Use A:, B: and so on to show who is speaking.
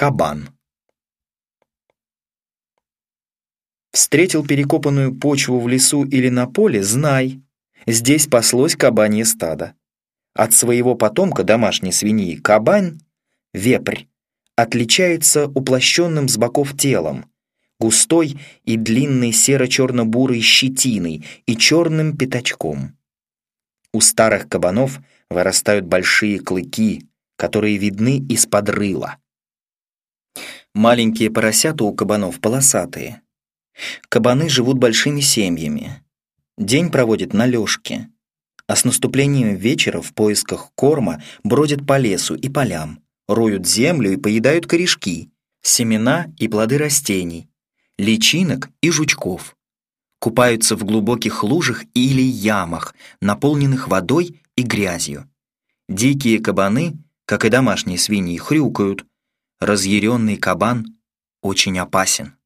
A: Кабан. Встретил перекопанную почву в лесу или на поле, знай, здесь паслось кабанье стадо. От своего потомка домашней свиньи кабань, вепрь, отличается уплощенным с боков телом, густой и длинной серо-черно-бурой щетиной и черным пятачком. У старых кабанов вырастают большие клыки, которые видны из-под рыла. Маленькие поросята у кабанов полосатые. Кабаны живут большими семьями. День проводят на лёжке, а с наступлением вечера в поисках корма бродят по лесу и полям, роют землю и поедают корешки, семена и плоды растений, личинок и жучков. Купаются в глубоких лужах или ямах, наполненных водой и грязью. Дикие кабаны, как и домашние свиньи, хрюкают, разъяренный кабан очень опасен.